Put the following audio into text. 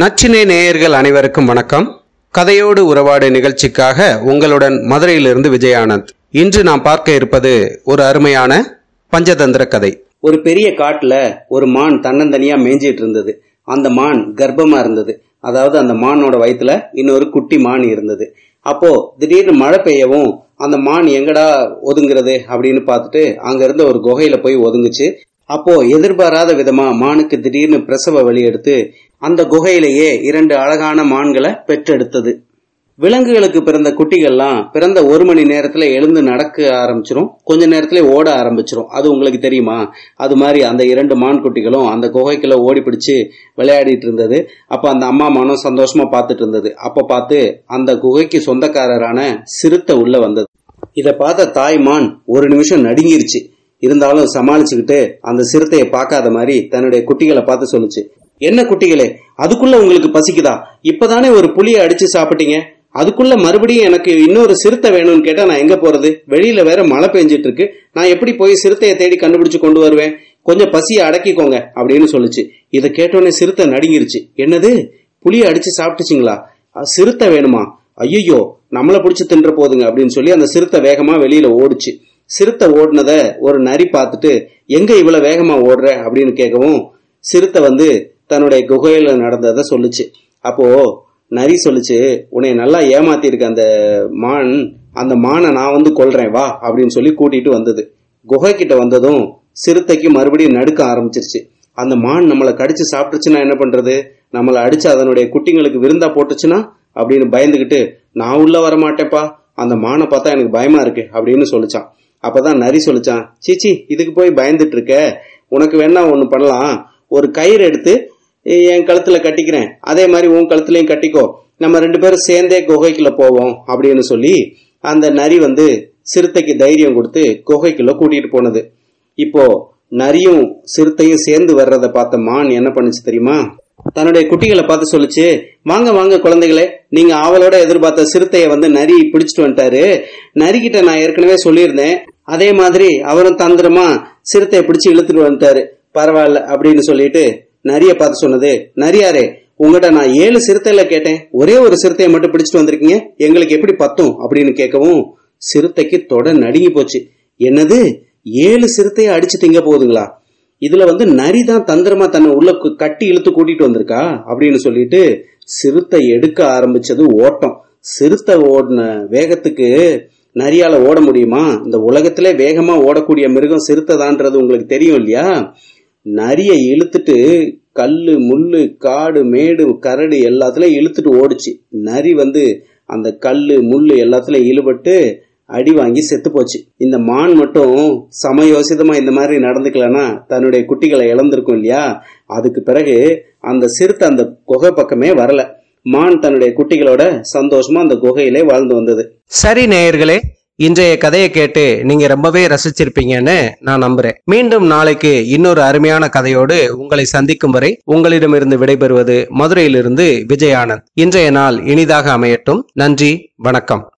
நச்சினை நேயர்கள் அனைவருக்கும் வணக்கம். கதையோடு உறவாடு நிகழ்ச்சிக்காக உங்களுடன் மதுரையிலிருந்து விஜயானந்த். இன்று நாம் பார்க்க இருப்பது ஒரு அருமையான பஞ்சதந்திர கதை. ஒரு பெரிய காட்டுல ஒரு மான் தன்னந்தனியா மேய்ஞ்சிட்டு இருந்தது. அந்த மான் கர்ப்பமா இருந்தது. அதாவது அந்த மானோட வயிற்றுல இன்னொரு குட்டி மான் இருந்தது. அப்போ திடீர்னு மழை பெய்யவும் அந்த மான் எங்கடா ஒதுங்கிறது அப்படின்னு பார்த்துட்டு அங்கிருந்து ஒரு குகையில போய் ஒதுங்குச்சு. அப்போ எதிர்பாராத விதமா மானுக்கு திடீர்னு பிரசவ வழி எடுத்து அந்த குகையிலேயே இரண்டு அழகான மான்களை பெற்றெடுத்தது. விலங்குகளுக்கு பிறந்த குட்டிகள்லாம் பிறந்த ஒரு மணி நேரத்துல எழுந்து நடக்க ஆரம்பிச்சிரும். கொஞ்ச நேரத்துல ஓட ஆரம்பிச்சிரும். அது உங்களுக்கு தெரியுமா? அது மாதிரி அந்த இரண்டு மான் குட்டிகளும் அந்த குகைக்குள்ள ஓடி பிடிச்சு விளையாடிட்டு இருந்தது. அப்ப அந்த அம்மா மானும் சந்தோஷமா பார்த்துட்டு இருந்தது. அப்ப பார்த்து அந்த குகைக்கு சொந்தக்காரரான சிறுத்தை உள்ள வந்தது. இத பார்த்த தாய் மான் ஒரு நிமிஷம் நடுங்கிருச்சு. இருந்தாலும் சமாளிச்சுக்கிட்டு அந்த சிறுத்தையை பார்க்காத மாதிரி தன்னுடைய குட்டிகளை பார்த்து சொல்லுச்சு. என்ன குட்டிகளே அதுக்குள்ள உங்களுக்கு பசிக்குதா? இப்பதானே ஒரு புளியை அடிச்சு சாப்பிட்டீங்க? அதுக்குள்ள மறுபடியும் எனக்கு இன்னொரு சிறுத்தை வேணும்னு கேட்டா நான் எங்க போறது? வெளியில வேற மழை பெஞ்சிட்டு இருக்கு. நான் எப்படி போய் சிறுத்தையை தேடி கண்டுபிடிச்சு கொண்டு வருவேன்? கொஞ்சம் பசியை அடக்கிக்கோங்க அப்படின்னு சொல்லுச்சு. இதை கேட்டோடனே சிறுத்தை நடுங்கிருச்சு. என்னது? புளியை அடிச்சு சாப்பிட்டுச்சிங்களா? சிறுத்தை வேணுமா? ஐயோ நம்மளை பிடிச்சி தின்ற போதுங்க அப்படின்னு சொல்லி அந்த சிறுத்தை வேகமா வெளியில ஓடுச்சு. சிறுத்தை ஓடினத ஒரு நரி பார்த்துட்டு எங்க இவ்வளவு வேகமா ஓடுற? அப்படின்னு கேட்கவும் சிறுத்தை வந்து தன்னுடைய குகையில நடந்ததை சொல்லுச்சு. அப்போ நரி சொல்லுச்சு உன்னை நல்லா ஏமாத்திருக்க அந்த மான் அந்த மானை நான் வந்து கொல்றேன் வா அப்படின்னு சொல்லி கூட்டிட்டு வந்தது. குகை கிட்ட வந்ததும் சிறுத்தைக்கு மறுபடியும் நடுக்க ஆரம்பிச்சிருச்சு. அந்த மான் நம்மளை கடிச்சு சாப்பிட்டுச்சுன்னா என்ன பண்றது? நம்மளை அடிச்சு அதனுடைய குட்டிங்களுக்கு விருந்தா போட்டுச்சுன்னா அப்படின்னு பயந்துகிட்டு நான் உள்ள வரமாட்டேப்பா அந்த மானை பார்த்தா எனக்கு பயமா இருக்கு அப்படின்னு சொல்லிச்சான். அப்பதான் நரி சொல்லிச்சான் சீச்சி இதுக்கு போய் பயந்துட்டு இருக்க உனக்கு வேணா ஒன்று பண்ணலாம். ஒரு கயிறு எடுத்து என் கழுத்துல கட்டிக்கிறேன். அதே மாதிரி உன் கழுத்துலயும் கட்டிக்கோ. நம்ம ரெண்டு பேரும் சேர்ந்தே குகைக்குள்ள போவோம் அப்படின்னு சொல்லி அந்த நரி வந்து சிறுத்தைக்கு தைரியம் கொடுத்து குகைக்குள்ள கூட்டிட்டு போனது. இப்போ நரியும் சிறுத்தையும் சேர்ந்து வர்றத பார்த்த மான் என்ன பண்ணுச்சு தெரியுமா? தன்னுடைய குட்டிகளை பார்த்து சொல்லுச்சு வாங்க வாங்க குழந்தைகளே நீங்க ஆவலோட எதிர்பார்த்த சிறுத்தையை வந்து நரி பிடிச்சிட்டு வந்துட்டாரு. நரிக்கிட்ட நான் ஏற்கனவே சொல்லியிருந்தேன். அதே மாதிரி அவரும் தந்திரமா சிறுத்தையை பிடிச்சு இழுத்துட்டு வந்துட்டாரு. பரவாயில்ல அப்படின்னு சொல்லிட்டு நரிய பார்த்து சொன்னது நரியாரே உங்கள்கிட்ட நான் ஏழு சிறுத்தையில கேட்டேன். ஒரே ஒரு சிறுத்தையை மட்டும் பிடிச்சிட்டு வந்திருக்கீங்க. எங்களுக்கு எப்படி பத்தும்? அப்படின்னு கேட்கவும் சிறுத்தைக்கு தொட நடுங்கி போச்சு. என்னது? ஏழு சிறுத்தையை அடிச்சு திங்க போகுதுங்களா? இதுல வந்து நரி தான் தந்திரமா தன்னை உள்ள கட்டி இழுத்து கூட்டிட்டு வந்திருக்கா? அப்படின்னு சொல்லிட்டு சிறுத்தை எடுக்க ஆரம்பிச்சது ஓட்டம். சிறுத்தை ஓடின வேகத்துக்கு நரியால ஓட முடியுமா? இந்த உலகத்திலே வேகமா ஓடக்கூடிய மிருகம் சிறுத்தை தான்றது உங்களுக்கு தெரியும் இல்லையா? நரியை இழுத்துட்டு கல்லு முள்ளு காடு மேடு கரடு எல்லாத்துலயும் இழுத்துட்டு ஓடுச்சு. நரி வந்து அந்த கல்லு முள்ளு எல்லாத்துலயும் இழுபட்டு அடி வாங்கி செத்து போச்சு. இந்த மான் மட்டும் சமயோசிதமா இந்த மாதிரி நடந்துக்கலன்னா தன்னுடைய குட்டிகளை இழந்திருக்கும் இல்லையா? அதுக்கு பிறகு அந்த சிறுத்தை அந்த குகை பக்கமே வரல. மான் தன்னுடைய குட்டிகளோட சந்தோஷமா அந்த குகையிலே வாழ்ந்து வந்தது. சரி நேயர்களே இன்றைய கதையை கேட்டு நீங்க ரொம்பவே ரசிச்சிருப்பீங்கன்னு நான் நம்புறேன். மீண்டும் நாளைக்கு இன்னொரு அருமையான கதையோடு உங்களை சந்திக்கும் வரை உங்களிடமிருந்து விடைபெறுவது மதுரையிலிருந்து விஜயானந்த். இன்றைய நாள் இனிதாக அமையட்டும். நன்றி வணக்கம்.